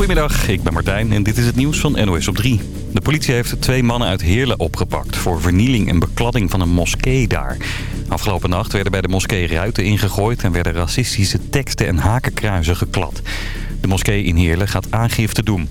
Goedemiddag, ik ben Martijn en dit is het nieuws van NOS op 3. De politie heeft twee mannen uit Heerlen opgepakt voor vernieling en bekladding van een moskee daar. Afgelopen nacht werden bij de moskee ruiten ingegooid en werden racistische teksten en hakenkruizen geklad. De moskee in Heerlen gaat aangifte doen.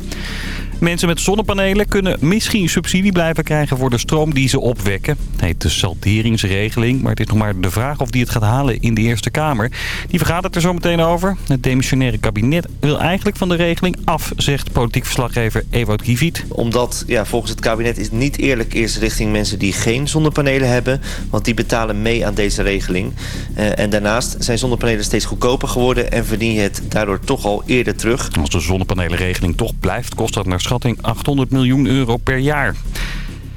Mensen met zonnepanelen kunnen misschien subsidie blijven krijgen voor de stroom die ze opwekken. Het heet de salderingsregeling, maar het is nog maar de vraag of die het gaat halen in de Eerste Kamer. Die vergaat het er zo meteen over. Het demissionaire kabinet wil eigenlijk van de regeling af, zegt politiek verslaggever Ewout Kiviet. Omdat ja, volgens het kabinet is het niet eerlijk eerst richting mensen die geen zonnepanelen hebben. Want die betalen mee aan deze regeling. Uh, en daarnaast zijn zonnepanelen steeds goedkoper geworden en verdien je het daardoor toch al eerder terug. Als de zonnepanelenregeling toch blijft, kost dat naar schatting 800 miljoen euro per jaar.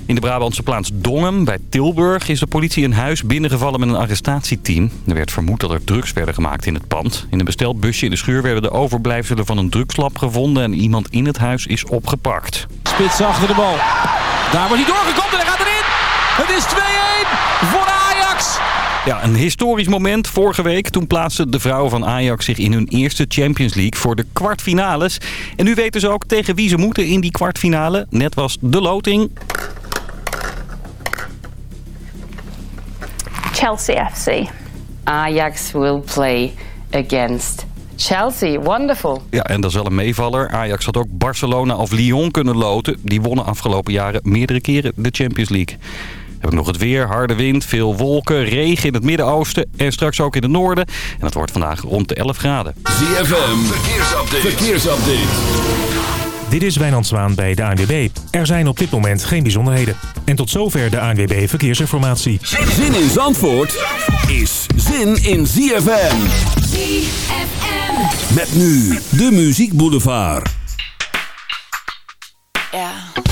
In de Brabantse plaats Dongen bij Tilburg is de politie een huis binnengevallen met een arrestatieteam. Er werd vermoed dat er drugs werden gemaakt in het pand. In een besteld busje in de schuur werden de overblijfselen van een drugslab gevonden en iemand in het huis is opgepakt. Spits achter de bal. Daar wordt hij doorgekomen en hij gaat erin. Het is 2-1 voor Ajax. Ja, een historisch moment vorige week. Toen plaatsten de vrouwen van Ajax zich in hun eerste Champions League voor de kwartfinales. En nu weten ze ook tegen wie ze moeten in die kwartfinale. Net was de loting. Chelsea FC. Ajax will play against Chelsea, wonderful. Ja, en dat is wel een meevaller. Ajax had ook Barcelona of Lyon kunnen loten. Die wonnen afgelopen jaren meerdere keren de Champions League. Heb ik nog het weer, harde wind, veel wolken, regen in het Midden-Oosten en straks ook in het noorden. En het wordt vandaag rond de 11 graden. ZFM, verkeersupdate. verkeersupdate. Dit is Wijnand Zwaan bij de ANWB. Er zijn op dit moment geen bijzonderheden. En tot zover de ANWB Verkeersinformatie. Zin in Zandvoort is zin in ZFM. ZFM. Met nu de Muziek Boulevard. Ja.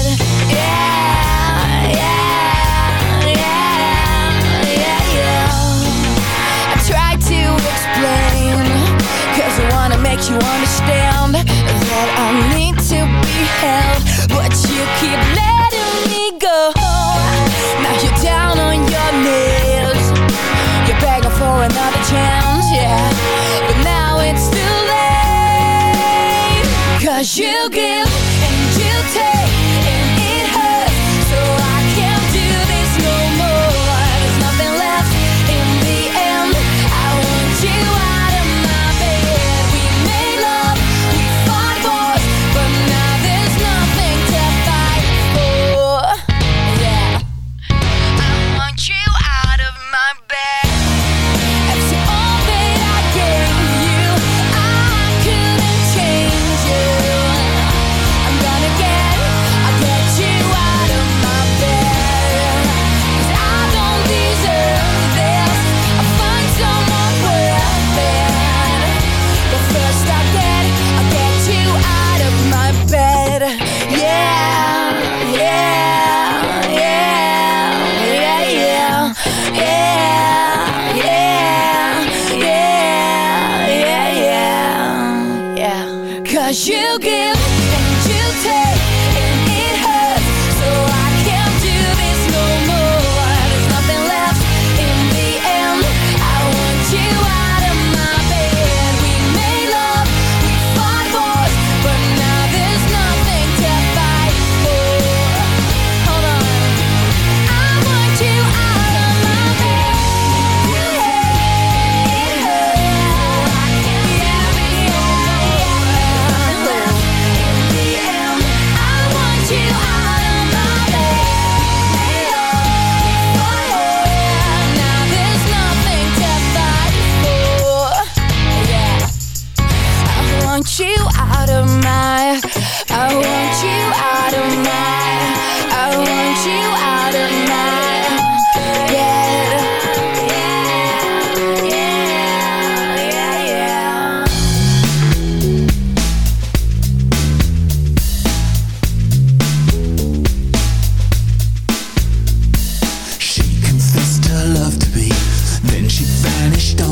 understand That I need to be held But you keep letting me go. Now you're down on your knees. You're begging for another chance, yeah. But now it's too late. Cause you give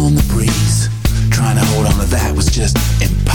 on the breeze. Trying to hold on to that was just impossible.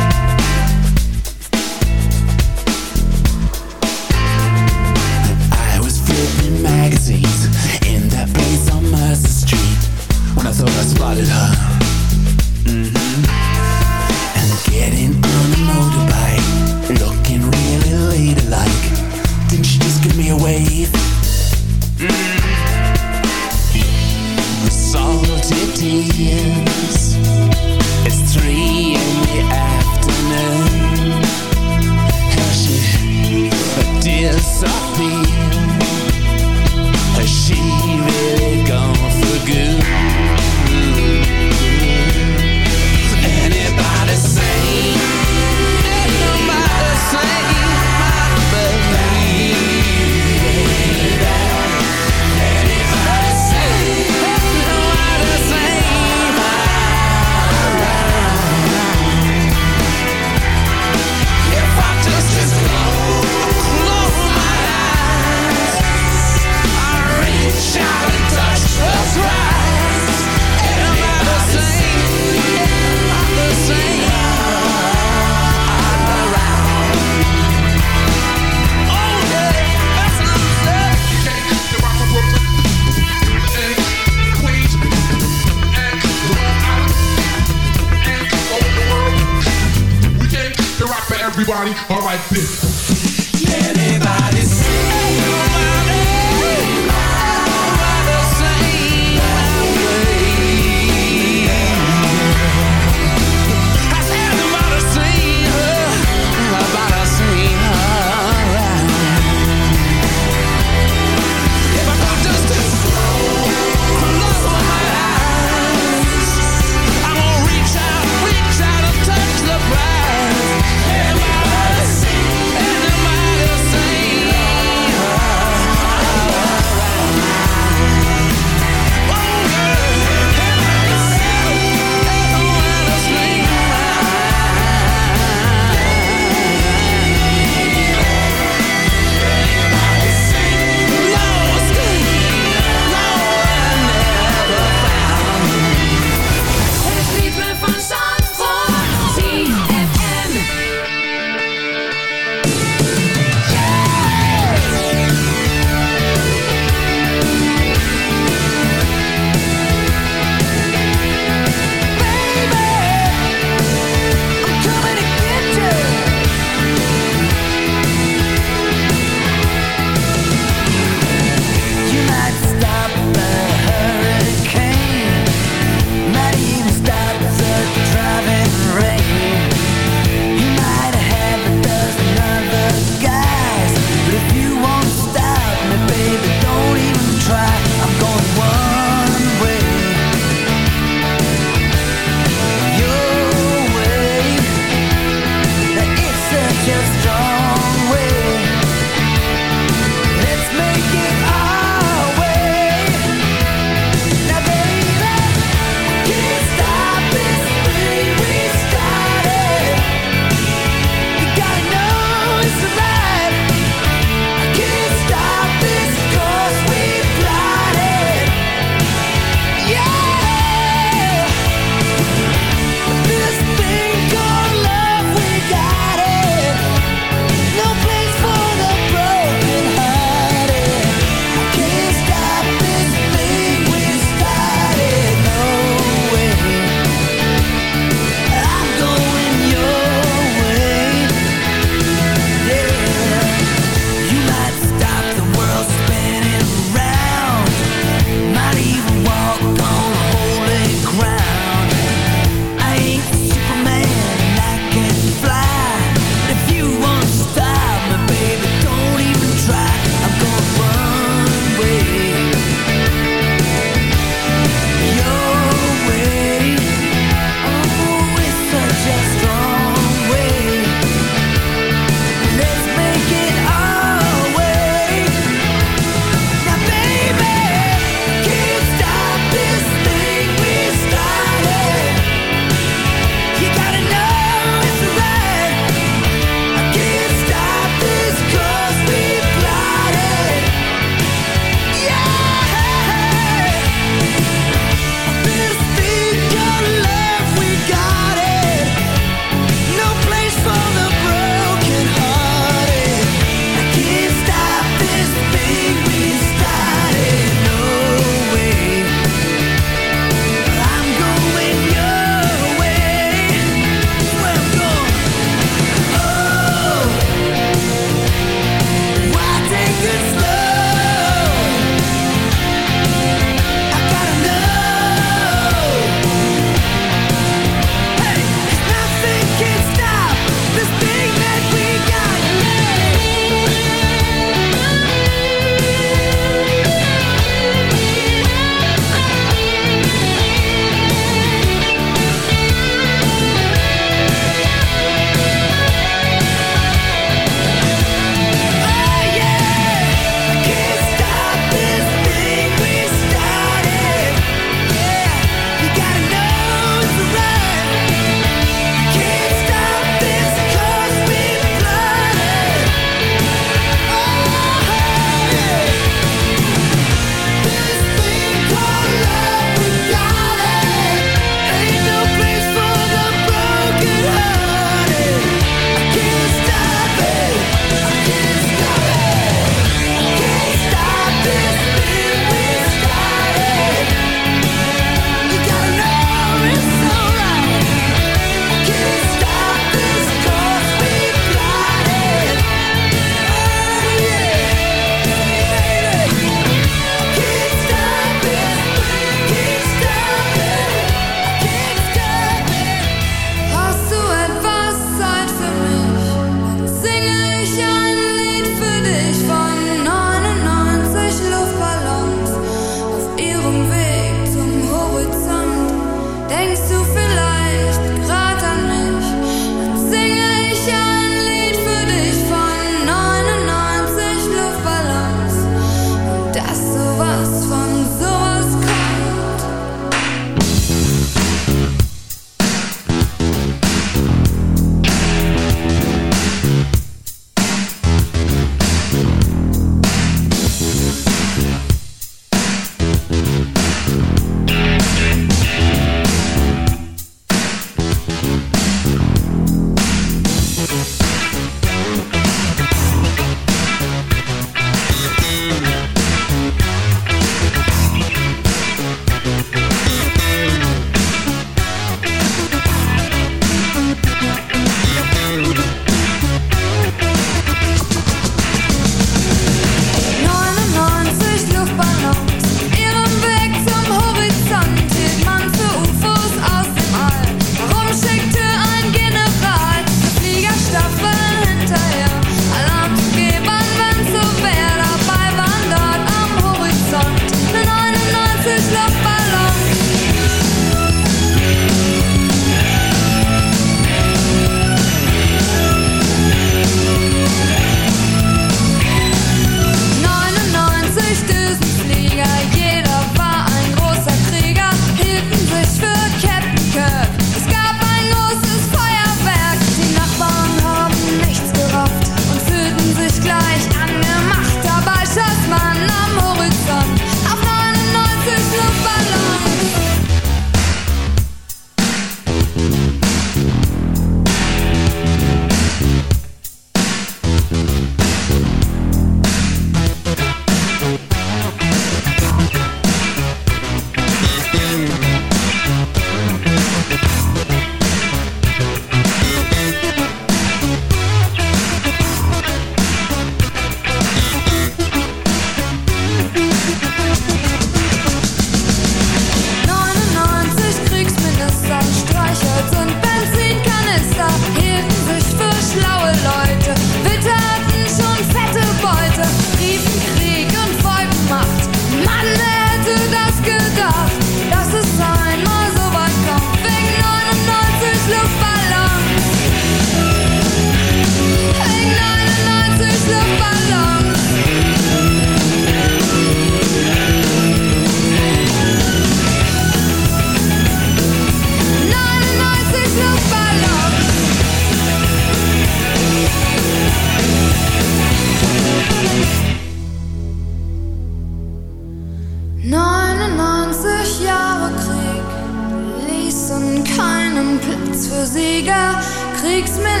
Kriegsminister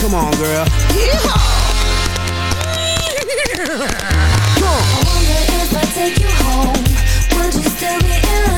Come on, girl. Yeehaw! Come on. I wonder if I take you home, would you still be in love,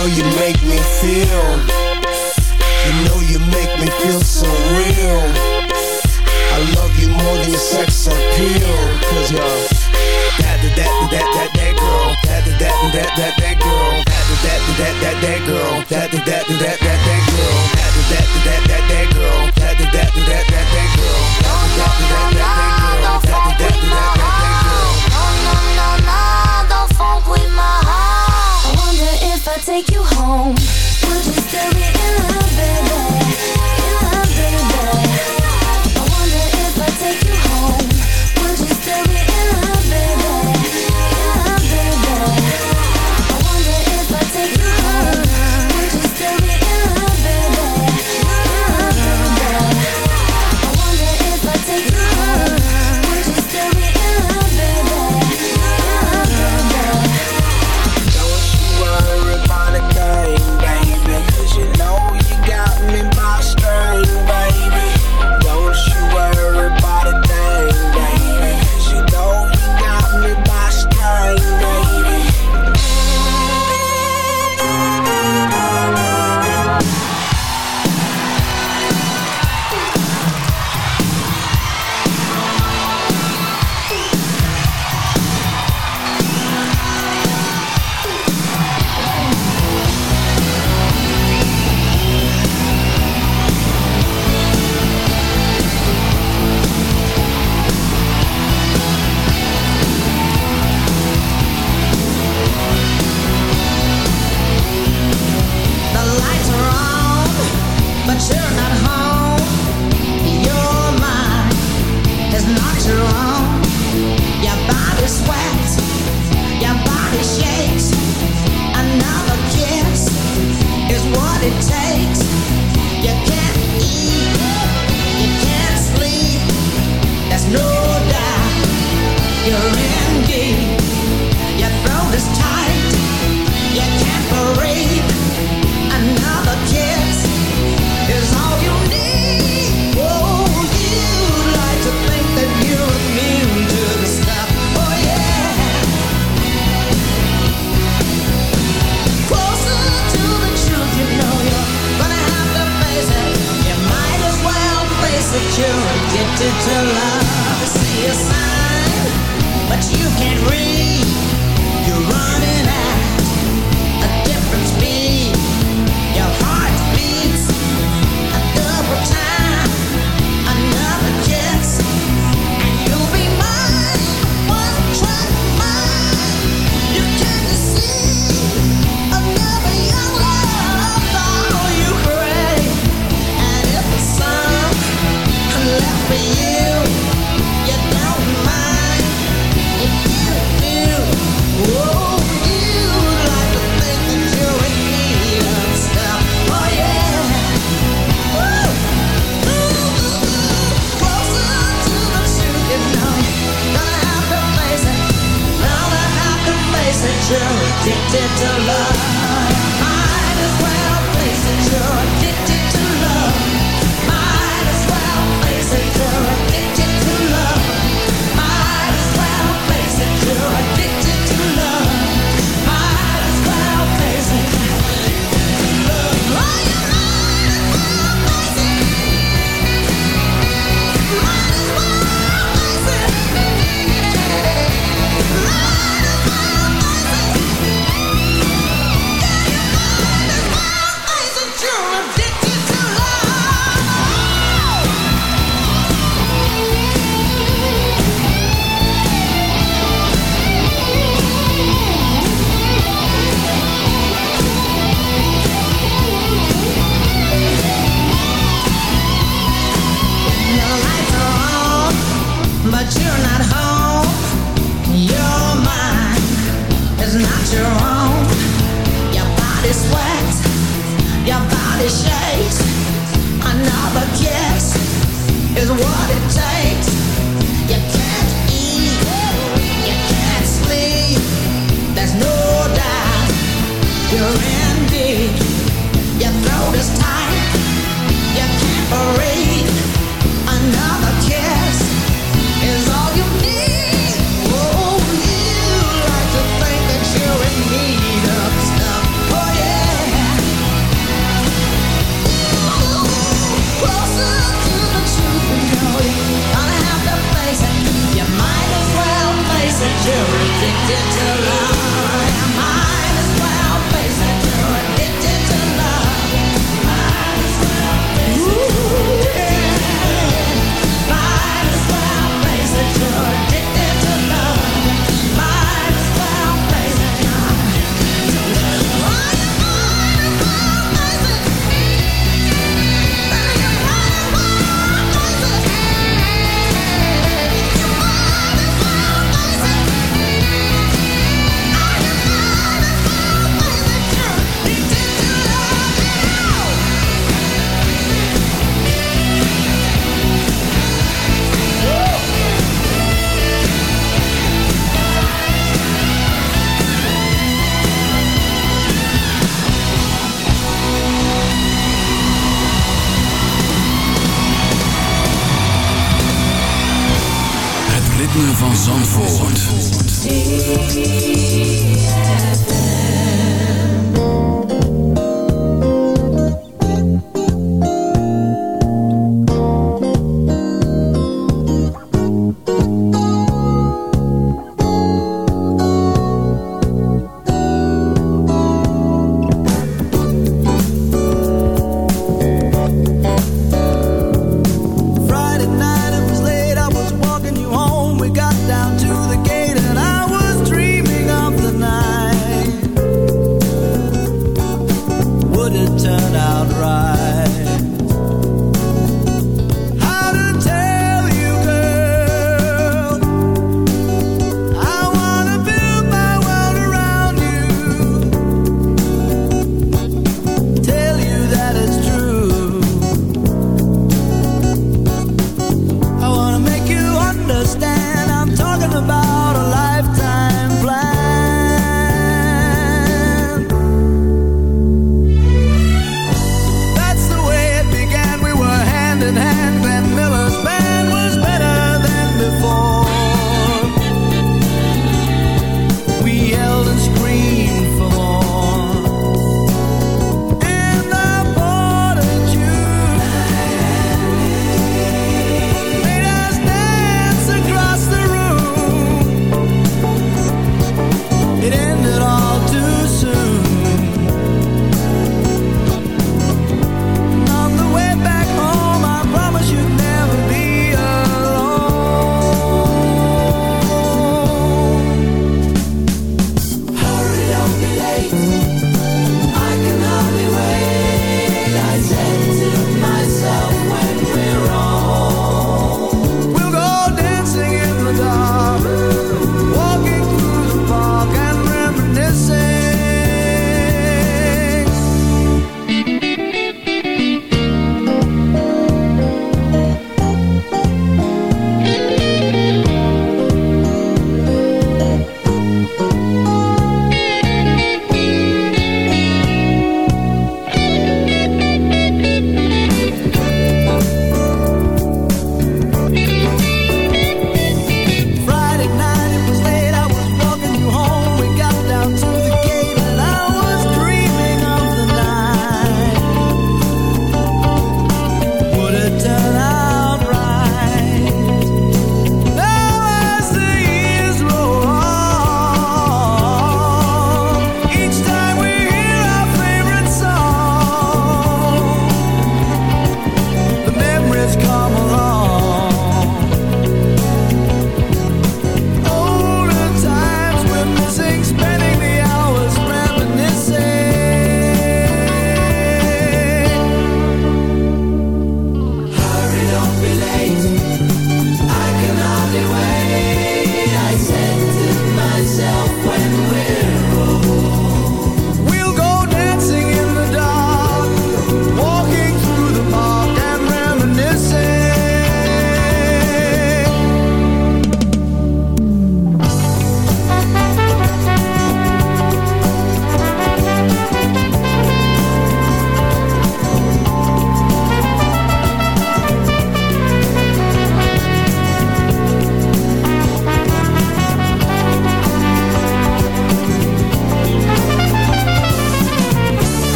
Girl, you make me feel. You know you make me feel so real. I love you more than your sex appeal. Cause you're that, that, that, that, that, that girl. That, that, that, that, that, that girl. That, that, that, that, that girl. That, that, that, that, that, that girl. That, that, that, that, that girl. That, that, that, that girl. That, that, that, that, that, girl. Take you home, would you still be in love, baby? Addicted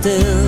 Stil.